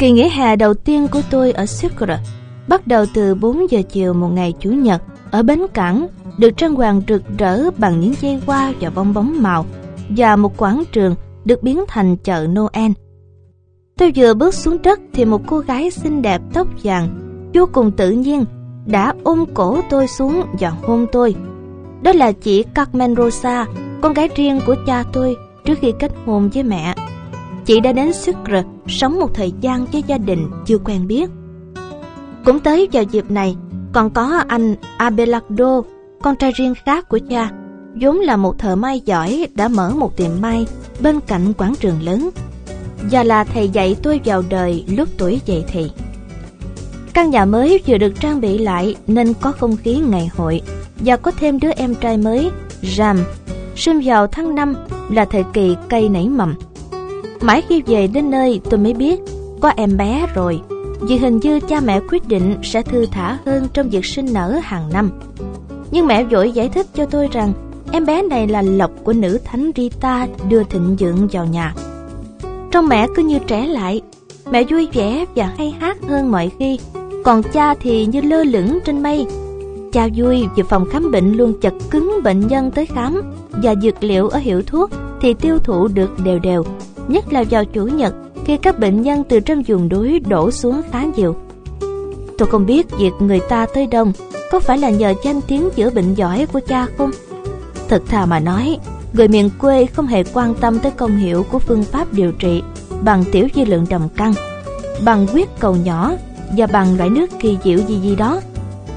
Kỳ nghỉ hè đầu tiên của tôi ở Sucre bắt đầu từ 4 giờ chiều một ngày Chủ nhật ở bến cảng được trang hoàng rực rỡ bằng những dây hoa và bong bóng màu và một quảng trường được biến thành chợ Noel. Tôi vừa bước xuống đất thì một cô gái xinh đẹp tóc vàng vô cùng tự nhiên đã ôm cổ tôi xuống và hôn tôi. Đó là chị Carmen Rosa, con gái riêng của cha tôi trước khi kết hôn với mẹ. Chị đã đến Sucre sống một thời gian với gia đình chưa quen biết. Cũng tới vào dịp này, còn có anh Abelardo, con trai riêng khác của cha, vốn là một thợ may giỏi đã mở một tiệm may bên cạnh quảng trường lớn và là thầy dạy tôi vào đời lúc tuổi dậy thì. Căn nhà mới vừa được trang bị lại nên có không khí ngày hội và có thêm đứa em trai mới, Ram, sinh vào tháng 5 là thời kỳ cây nảy mầm. Mãi khi về đến nơi tôi mới biết có em bé rồi vì hình như cha mẹ quyết định sẽ thư thả hơn trong việc sinh nở hàng năm. Nhưng mẹ vội giải thích cho tôi rằng em bé này là lộc của nữ thánh Rita đưa thịnh dưỡng vào nhà. Trong mẹ cứ như trẻ lại, mẹ vui vẻ và hay hát hơn mọi khi, còn cha thì như lơ lửng trên mây. Cha vui vì phòng khám bệnh luôn chật cứng bệnh nhân tới khám và dược liệu ở hiệu thuốc thì tiêu thụ được đều đều, nhất là vào chủ nhật khi các bệnh nhân từ trong vùng núi đổ xuống khá nhiều. Tôi không biết việc người ta tới đông có phải là nhờ danh tiếng chữa bệnh giỏi của cha không? Thật thà mà nói, người miền quê không hề quan tâm tới công hiệu của phương pháp điều trị bằng tiểu di lượng đồng căng, bằng huyết cầu nhỏ và bằng loại nước kỳ diệu gì gì đó,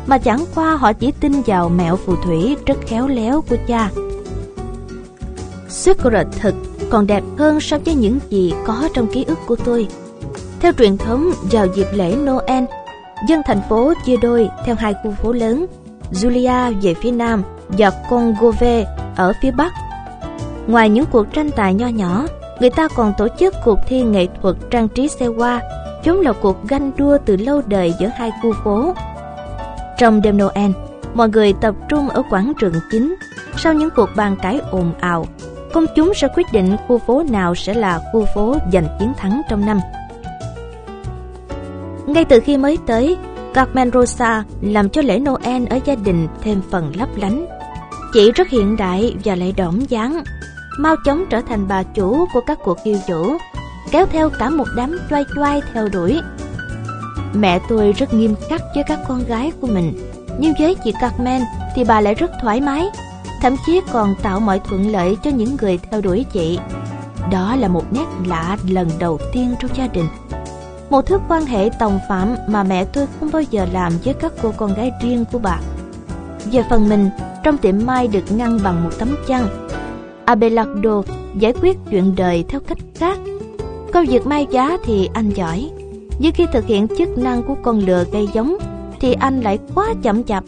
mà chẳng qua họ chỉ tin vào mẹo phù thủy rất khéo léo của cha. Sucre thực còn đẹp hơn so với những gì có trong ký ức của tôi. Theo truyền thống, vào dịp lễ Noel, dân thành phố chia đôi theo hai khu phố lớn, Julia về phía nam và Congove ở phía bắc. Ngoài những cuộc tranh tài nho nhỏ, người ta còn tổ chức cuộc thi nghệ thuật trang trí xe hoa, chúng là cuộc ganh đua từ lâu đời giữa hai khu phố. Trong đêm Noel, mọi người tập trung ở quảng trường chính sau những cuộc bàn cãi ồn ào công chúng sẽ quyết định khu phố nào sẽ là khu phố giành chiến thắng trong năm. Ngay từ khi mới tới, Carmen Rosa làm cho lễ Noel ở gia đình thêm phần lấp lánh. Chị rất hiện đại và lại đỏm dáng, mau chóng trở thành bà chủ của các cuộc khiêu vũ, kéo theo cả một đám choai choai theo đuổi. Mẹ tôi rất nghiêm khắc với các con gái của mình, nhưng với chị Carmen thì bà lại rất thoải mái, thậm chí còn tạo mọi thuận lợi cho những người theo đuổi chị. Đó là một nét lạ lần đầu tiên trong gia đình. Một thứ quan hệ tòng phạm mà mẹ tôi không bao giờ làm với các cô con gái riêng của bà. Về phần mình, trong tiệm mai được ngăn bằng một tấm chăn. Abelardo giải quyết chuyện đời theo cách khác. Công việc mai giá thì anh giỏi, nhưng khi thực hiện chức năng của con lừa gây giống thì anh lại quá chậm chạp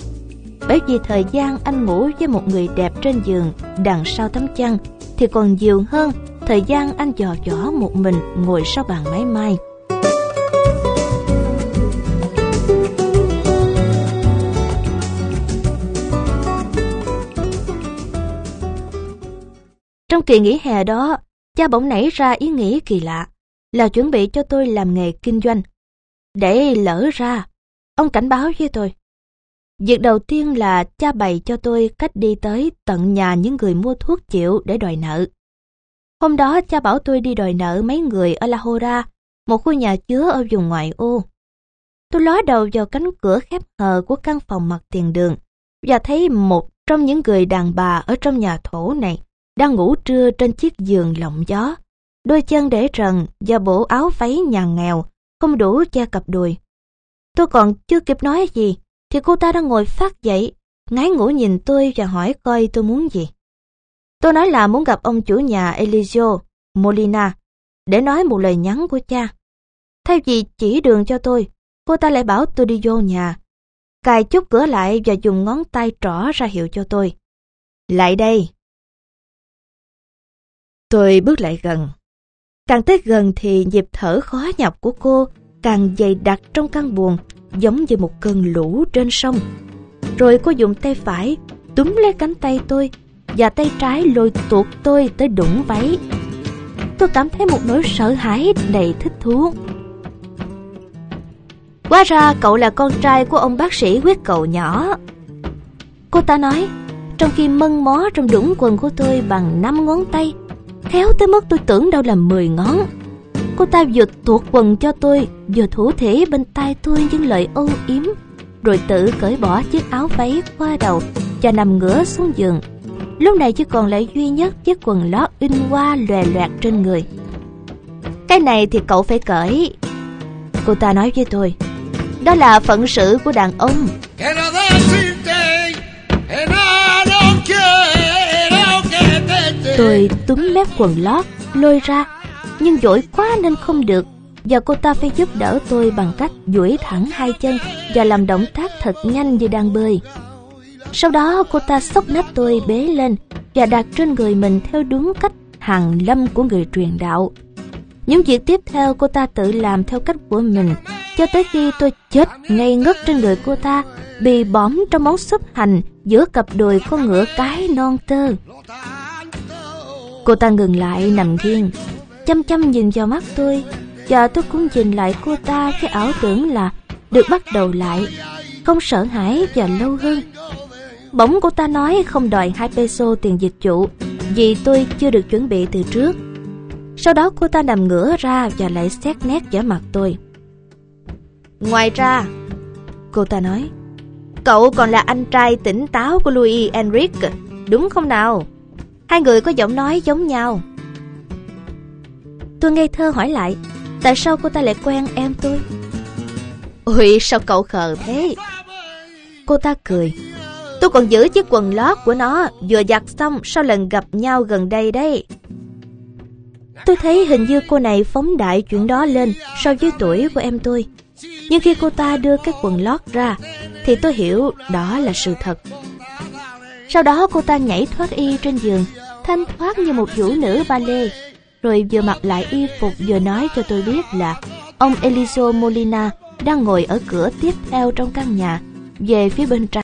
bởi vì thời gian anh ngủ với một người đẹp trên giường đằng sau tấm chăn thì còn nhiều hơn thời gian anh dò dỏ một mình ngồi sau bàn máy may. Trong kỳ nghỉ hè đó, cha bỗng nảy ra ý nghĩ kỳ lạ là chuẩn bị cho tôi làm nghề kinh doanh. Để lỡ ra, ông cảnh báo với tôi. Việc đầu tiên là cha bày cho tôi cách đi tới tận nhà những người mua thuốc chịu để đòi nợ. Hôm đó cha bảo tôi đi đòi nợ mấy người ở La Hora, một khu nhà chứa ở vùng ngoại ô. Tôi ló đầu vào cánh cửa khép hờ của căn phòng mặt tiền đường và thấy một trong những người đàn bà ở trong nhà thổ này đang ngủ trưa trên chiếc giường lộng gió. Đôi chân để trần và bộ áo váy nhà nghèo, không đủ che cặp đùi. Tôi còn chưa kịp nói gì thì cô ta đang ngồi phát dậy, ngái ngủ nhìn tôi và hỏi coi tôi muốn gì. Tôi nói là muốn gặp ông chủ nhà Eligio Molina để nói một lời nhắn của cha. Thay vì chỉ đường cho tôi, cô ta lại bảo tôi đi vô nhà, cài chút cửa lại và dùng ngón tay trỏ ra hiệu cho tôi. Lại đây. Tôi bước lại gần. Càng tới gần thì nhịp thở khó nhọc của cô càng dày đặc trong căn buồng giống như một cơn lũ trên sông. Rồi cô dùng tay phải túm lấy cánh tay tôi và tay trái lôi tuột tôi tới đụng váy. Tôi cảm thấy một nỗi sợ hãi đầy thích thú. Quá ra cậu là con trai của ông bác sĩ huyết cậu nhỏ. Cô ta nói, trong khi mân mó trong đũng quần của tôi bằng năm ngón tay, khéo tới mức tôi tưởng đâu là 10 ngón. Cô ta vừa tuột quần cho tôi, vừa thủ thể bên tai tôi những lời âu yếm, rồi tự cởi bỏ chiếc áo váy qua đầu và nằm ngửa xuống giường. Lúc này chỉ còn lại duy nhất chiếc quần lót in hoa lòe loẹt trên người. Cái này thì cậu phải cởi. Cô ta nói với tôi, đó là phận sự của đàn ông. Tôi túm mép quần lót, lôi ra, nhưng dỗi quá nên không được. Và cô ta phải giúp đỡ tôi bằng cách duỗi thẳng hai chân và làm động tác thật nhanh như đang bơi. Sau đó cô ta xốc nách tôi bế lên và đặt trên người mình theo đúng cách hàng lâm của người truyền đạo. Những việc tiếp theo cô ta tự làm theo cách của mình cho tới khi tôi chết ngây ngất trên người cô ta bị bõm trong món súp hành giữa cặp đùi con ngựa cái non tơ. Cô ta ngừng lại nằm nghiêng, chăm chăm nhìn vào mắt tôi và tôi cũng nhìn lại cô ta với ảo tưởng là được bắt đầu lại, không sợ hãi và lâu hơn. Bỗng cô ta nói không đòi hai peso tiền dịch vụ vì tôi chưa được chuẩn bị từ trước. Sau đó cô ta nằm ngửa ra và lại xét nét vẻ mặt tôi. Ngoài ra, cô ta nói, cậu còn là anh trai tỉnh táo của Louis Enrique, đúng không nào? Hai người có giọng nói giống nhau. Tôi ngây thơ hỏi lại, tại sao cô ta lại quen em tôi? Ôi, sao cậu khờ thế? Cô ta cười. Tôi còn giữ chiếc quần lót của nó vừa giặt xong sau lần gặp nhau gần đây đấy. Tôi thấy hình như cô này phóng đại chuyện đó lên so với tuổi của em tôi. Nhưng khi cô ta đưa cái quần lót ra thì tôi hiểu đó là sự thật. Sau đó cô ta nhảy thoát y trên giường, thanh thoát như một vũ nữ ba lê, rồi vừa mặc lại y phục vừa nói cho tôi biết là ông Eliso Molina đang ngồi ở cửa tiếp theo trong căn nhà, về phía bên trái.